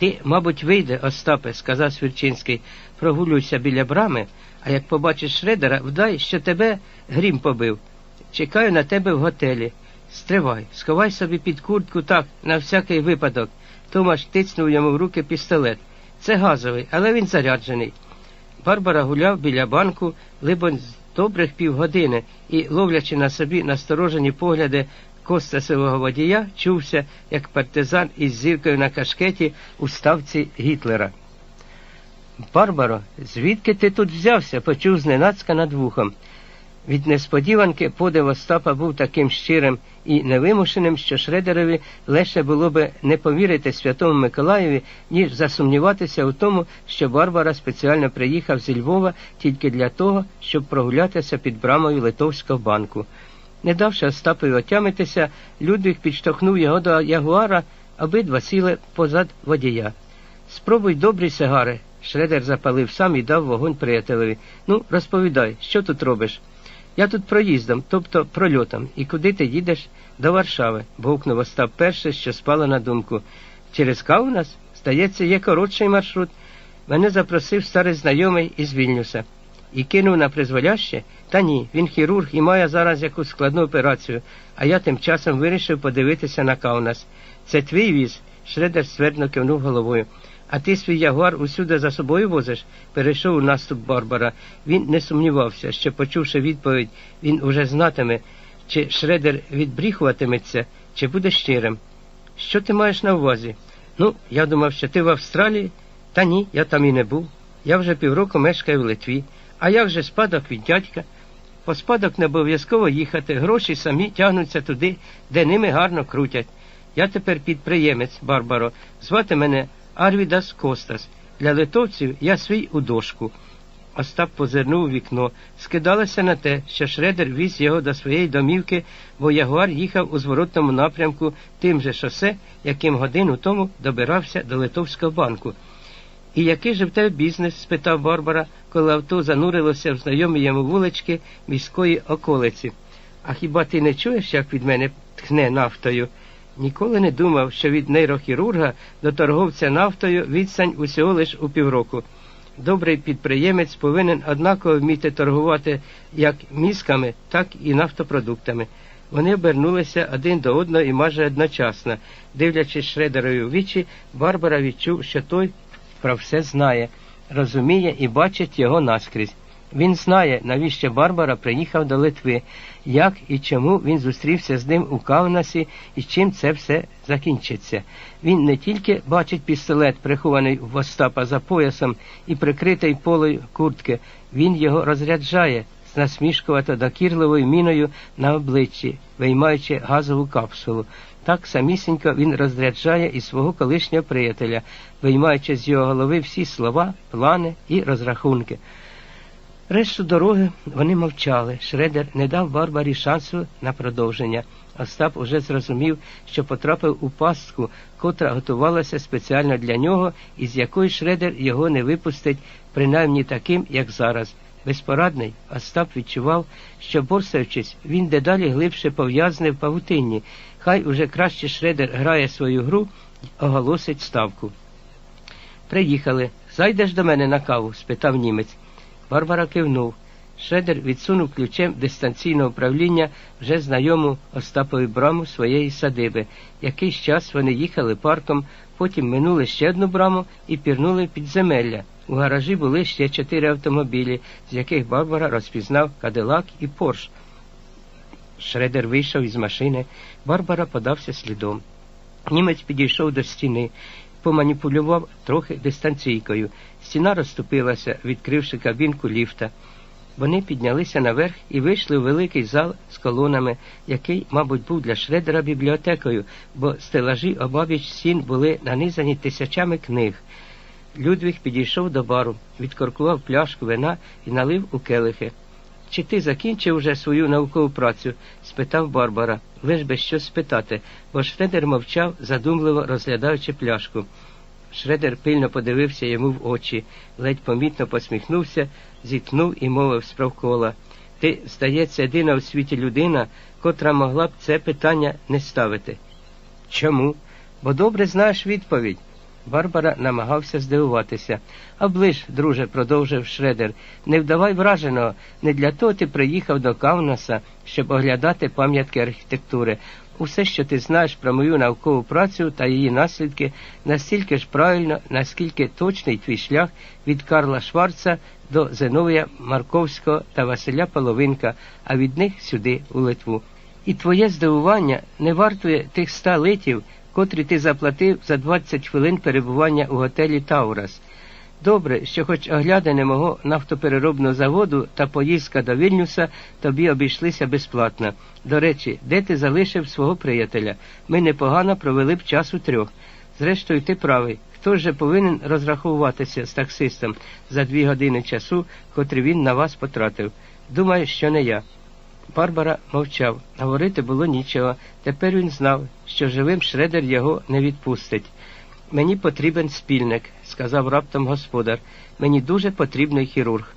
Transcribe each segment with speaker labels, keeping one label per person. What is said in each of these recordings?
Speaker 1: Ти, мабуть, вийде, Остапе, сказав Свірчинський, прогулюйся біля брами, а як побачиш Шредера, вдай, що тебе грім побив. Чекаю на тебе в готелі. Стривай, сховай собі під куртку так, на всякий випадок. Томаш тицнув йому в руки пістолет. Це газовий, але він заряджений. Барбара гуляв біля банку, либонь, з добрих півгодини і, ловлячи на собі насторожені погляди костасового водія, чувся, як партизан із зіркою на кашкеті у ставці Гітлера. Барбаро, звідки ти тут взявся? почув зненацька над вухом. Від несподіванки подив Остапа був таким щирим і невимушеним, що Шредерові легше було би не повірити Святому Миколаєві, ніж засумніватися у тому, що Барбара спеціально приїхав зі Львова тільки для того, щоб прогулятися під брамою Литовського банку. Не давши Остапові отямитися, Людвиг підштовхнув його до ягуара, обидва сіли позад водія. Спробуй добрі сигари. Шредер запалив сам і дав вогонь приятелеві. Ну, розповідай, що тут робиш? Я тут проїздом, тобто прольотом. І куди ти їдеш? До Варшави, бовкнув Остап перше, що спало на думку. Через Каунас? Здається, є коротший маршрут. Мене запросив старий знайомий із Вільнюса. І кинув на призволяще? Та ні, він хірург і має зараз якусь складну операцію, а я тим часом вирішив подивитися на Каунас. Це твій віз? Шредер ствердно кивнув головою. А ти свій ягуар усюди за собою возиш? перейшов у наступ Барбара. Він не сумнівався, що, почувши відповідь, він уже знатиме, чи Шредер відбріхуватиметься, чи буде щирим. Що ти маєш на увазі? Ну, я думав, що ти в Австралії. Та ні, я там і не був. Я вже півроку мешкаю в Литві. А як же спадок від дядька? По спадок не обов'язково їхати, гроші самі тягнуться туди, де ними гарно крутять. Я тепер підприємець, Барбаро, звати мене Арвідас Костас. Для литовців я свій у дошку. Остап позирнув у вікно, скидалося на те, що Шредер віз його до своєї домівки, бо Ягуар їхав у зворотному напрямку тим же шосе, яким годину тому добирався до Литовського банку. І який же в тебе бізнес? спитав Барбара, коли авто занурилося в знайомі йому вулички міської околиці. А хіба ти не чуєш, як від мене тхне нафтою? Ніколи не думав, що від нейрохірурга до торговця нафтою відстань усього лиш у півроку. Добрий підприємець повинен однаково вміти торгувати як мізками, так і нафтопродуктами. Вони обернулися один до одного і майже одночасно. Дивлячись Шредерові в вічі, Барбара відчув, що той про все знає, розуміє і бачить його наскрізь. Він знає, навіщо Барбара приїхав до Литви, як і чому він зустрівся з ним у Кавнасі і чим це все закінчиться. Він не тільки бачить пістолет, прихований в Остапа за поясом і прикритий полою куртки, він його розряджає з насмішкувато докірливою міною на обличчі, виймаючи газову капсулу. Так самісінько він розряджає і свого колишнього приятеля, виймаючи з його голови всі слова, плани і розрахунки. Решту дороги вони мовчали. Шредер не дав Барбарі шансу на продовження. Остап уже зрозумів, що потрапив у пастку, котра готувалася спеціально для нього, і з якої Шредер його не випустить, принаймні таким, як зараз. Безпорадний, Остап відчував, що, борсаючись, він дедалі глибше пов'язаний в павутинні. Хай уже краще Шредер грає свою гру й оголосить ставку. Приїхали. Зайдеш до мене на каву? спитав німець. Барбара кивнув. Шредер відсунув ключем дистанційного управління вже знайому Остапові браму своєї садиби. Якийсь час вони їхали парком, потім минули ще одну браму і пірнули під земелля. У гаражі були ще чотири автомобілі, з яких Барбара розпізнав Кадилак і Порш. Шредер вийшов із машини. Барбара подався слідом. Німець підійшов до стіни, поманіпулював трохи дистанційкою. Стіна розступилася, відкривши кабінку ліфта. Вони піднялися наверх і вийшли у великий зал з колонами, який, мабуть, був для Шредера бібліотекою, бо стелажі обабіч стін були нанизані тисячами книг. Людвіг підійшов до бару, відкоркував пляшку вина і налив у келихи. Чи ти закінчив уже свою наукову працю? спитав Барбара, лиш би щось спитати, бо Шредер мовчав, задумливо розглядаючи пляшку. Шредер пильно подивився йому в очі, ледь помітно посміхнувся, зітхнув і мовив справкола. Ти, здається, єдина у світі людина, котра могла б це питання не ставити. Чому? Бо добре знаєш відповідь. Барбара намагався здивуватися. Оближ, друже, продовжив Шредер, не вдавай враженого, не для того ти приїхав до Кавнаса, щоб оглядати пам'ятки архітектури. Усе, що ти знаєш про мою наукову працю та її наслідки, настільки ж правильно, наскільки точний твій шлях від Карла Шварца до Зиновія Марковського та Василя Половинка, а від них сюди, у Литву. І твоє здивування не вартує тих ста литів, котрі ти заплатив за 20 хвилин перебування у готелі Таурас. Добре, що хоч оглядане мого нафтопереробного заводу та поїздка до Вільнюса тобі обійшлися безплатно. До речі, де ти залишив свого приятеля? Ми непогано провели б час у трьох. Зрештою, ти правий. Хто ж повинен розраховуватися з таксистом за дві години часу, котрі він на вас потратив? Думаю, що не я. Барбара мовчав. Говорити було нічого. Тепер він знав, що живим Шредер його не відпустить. Мені потрібен спільник, сказав раптом господар. Мені дуже потрібний хірург.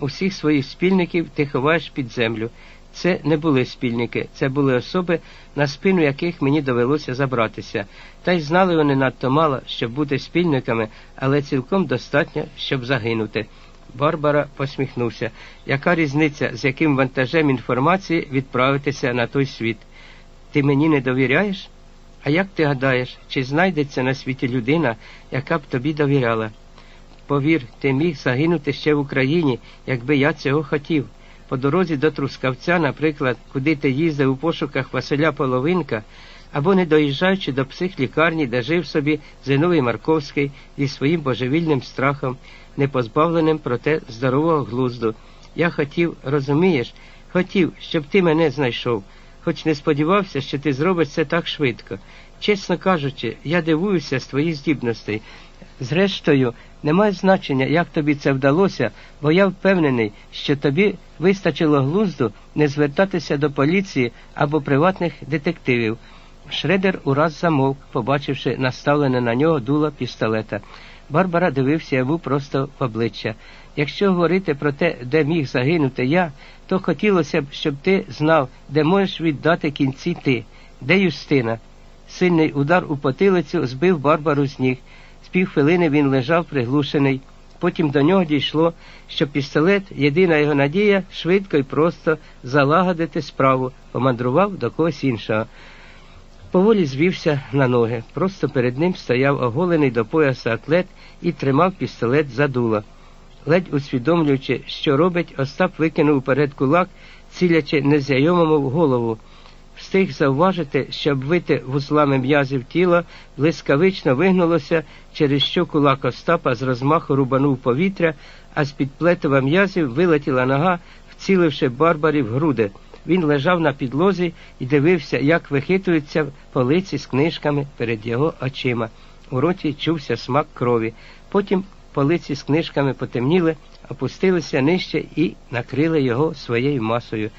Speaker 1: Усіх своїх спільників ти ховаєш під землю. Це не були спільники, це були особи, на спину яких мені довелося забратися. Та й знали вони надто мало, щоб бути спільниками, але цілком достатньо, щоб загинути. Барбара посміхнувся. Яка різниця, з яким вантажем інформації відправитися на той світ? Ти мені не довіряєш? А як ти гадаєш, чи знайдеться на світі людина, яка б тобі довіряла? Повір, ти міг загинути ще в Україні, якби я цього хотів. По дорозі до Трускавця, наприклад, куди ти їздив у пошуках Василя Половинка, або не доїжджаючи до психлікарні, де жив собі Зиновий Марковський зі своїм божевільним страхом, не позбавленим проте здорового глузду. Я хотів, розумієш, хотів, щоб ти мене знайшов, хоч не сподівався, що ти зробиш це так швидко. Чесно кажучи, я дивуюся з твоїх здібностей. Зрештою, немає значення, як тобі це вдалося, бо я впевнений, що тобі вистачило глузду не звертатися до поліції або приватних детективів. Шредер ураз замовк, побачивши наставлене на нього дуло пістолета. Барбара дивився йому просто в обличчя. Якщо говорити про те, де міг загинути я, то хотілося б, щоб ти знав, де можеш віддати кінці ти, де Юстина. Сильний удар у потилицю збив Барбару з ніг. З півхвилини він лежав приглушений. Потім до нього дійшло, що пістолет, єдина його надія, швидко і просто залагодити справу, помандрував до когось іншого. Поволі звівся на ноги. Просто перед ним стояв оголений до пояса атлет і тримав пістолет за дуло. Ледь усвідомлюючи, що робить, Остап викинув уперед кулак, цілячи незнайомому в голову. Встиг завважити, що обвите вузлами м'язів тіла блискавично вигнулося, через що кулак Остапа з розмаху рубанув повітря, а з під плетова м'язів вилетіла нога, вціливши барбарі в груди. Він лежав на підлозі і дивився, як вихитуються полиці з книжками перед його очима. У роті чувся смак крові. Потім полиці з книжками потемніли, опустилися нижче і накрили його своєю масою.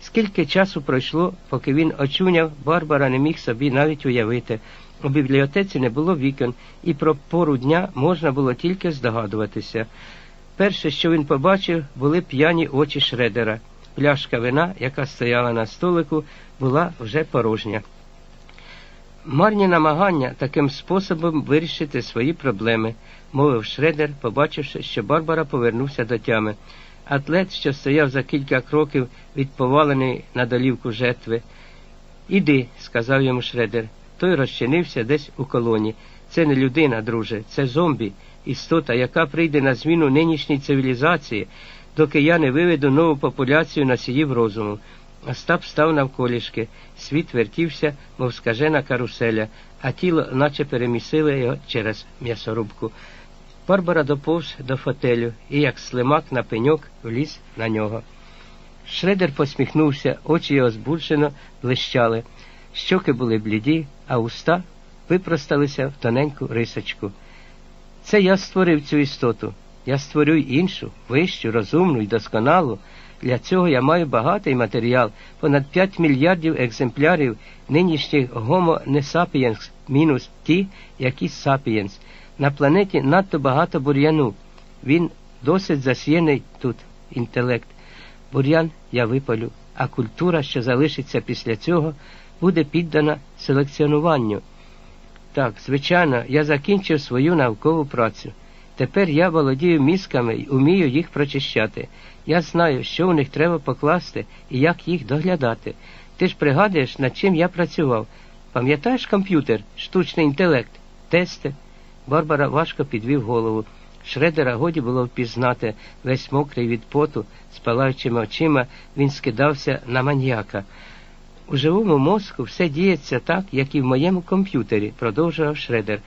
Speaker 1: Скільки часу пройшло, поки він очуняв, Барбара не міг собі навіть уявити. У бібліотеці не було вікон, і про пору дня можна було тільки здогадуватися. Перше, що він побачив, були п'яні очі Шредера. Пляшка вина, яка стояла на столику, була вже порожня. Марні намагання таким способом вирішити свої проблеми, мовив Шредер, побачивши, що Барбара повернувся до тями. Атлет, що стояв за кілька кроків від поваленої на долівку жертви. Іди, сказав йому Шредер. Той розчинився десь у колоні. Це не людина, друже, це зомбі, істота, яка прийде на зміну нинішній цивілізації, доки я не виведу нову популяцію носіїв розуму. Остап став навколішки, світ вертівся, мов скажена каруселя, а тіло наче перемісило його через м'ясорубку. Барбара доповз до фотелю і, як слимак на пеньок, вліз на нього. Шредер посміхнувся, очі його збуджено блищали, щоки були бліді, а уста випросталися в тоненьку рисочку. Це я створив цю істоту. Я створю іншу, вищу, розумну і досконалу. Для цього я маю багатий матеріал, понад 5 мільярдів екземплярів нинішніх Homo не sapiens мінус ті, які sapiens. На планеті надто багато бур'яну. Він досить засіяний тут, інтелект. Бур'ян я випалю, а культура, що залишиться після цього, буде піддана селекціонуванню. Так, звичайно, я закінчив свою наукову працю. Тепер я володію мізками і умію їх прочищати. Я знаю, що у них треба покласти і як їх доглядати. Ти ж пригадуєш, над чим я працював. Пам'ятаєш комп'ютер, штучний інтелект, тести? Барбара важко підвів голову. Шредера годі було впізнати, весь мокрий від поту, з палаючими очима, він скидався на маньяка. У живому мозку все діється так, як і в моєму комп'ютері, продовжував Шредер.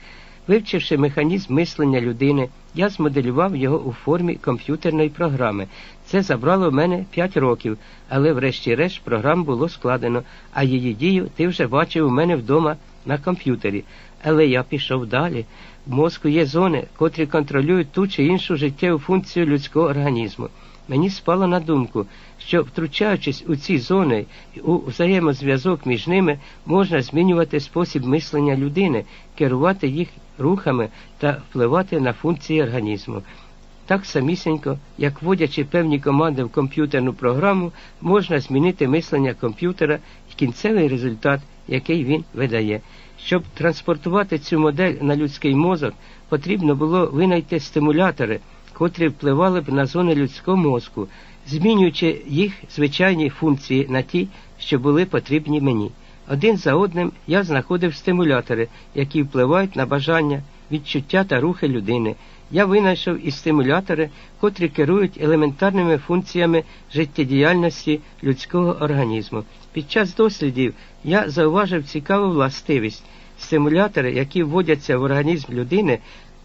Speaker 1: Вивчивши механізм мислення людини, я змоделював його у формі комп'ютерної програми. Це забрало в мене 5 років, але врешті-решт програму було складено, а її дію ти вже бачив у мене вдома на комп'ютері. Але я пішов далі. В мозку є зони, котрі контролюють ту чи іншу життєву функцію людського організму. Мені спало на думку, що, втручаючись у ці зони у взаємозв'язок між ними, можна змінювати спосіб мислення людини, керувати їх рухами та впливати на функції організму. Так самісінько, як вводячи певні команди в комп'ютерну програму, можна змінити мислення комп'ютера і кінцевий результат, який він видає. Щоб транспортувати цю модель на людський мозок, потрібно було винайти стимулятори, котрі впливали б на зони людського мозку, змінюючи їх звичайні функції на ті, що були потрібні мені. Один за одним я знаходив стимулятори, які впливають на бажання, відчуття та рухи людини. Я винайшов і стимулятори, котрі керують елементарними функціями життєдіяльності людського організму. Під час дослідів я зауважив цікаву властивість. Стимулятори, які вводяться в організм людини,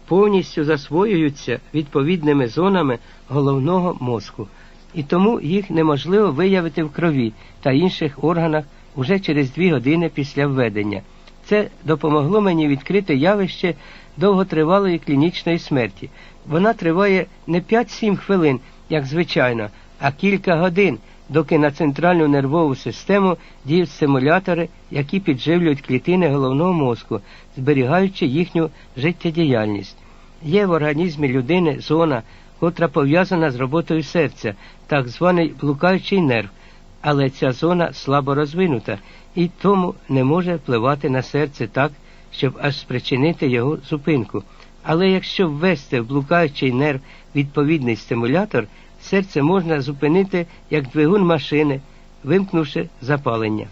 Speaker 1: повністю засвоюються відповідними зонами головного мозку, і тому їх неможливо виявити в крові та інших органах уже через дві години після введення. Це допомогло мені відкрити явище довготривалої клінічної смерті. Вона триває не 5-7 хвилин, як звичайно, а кілька годин, доки на центральну нервову систему діють стимулятори, які підживлюють клітини головного мозку, зберігаючи їхню життєдіяльність. Є в організмі людини зона, котра пов'язана з роботою серця, так званий блукаючий нерв, але ця зона слабо розвинута і тому не може впливати на серце так, щоб аж спричинити його зупинку. Але якщо ввести в блукаючий нерв відповідний стимулятор, серце можна зупинити як двигун машини, вимкнувши запалення.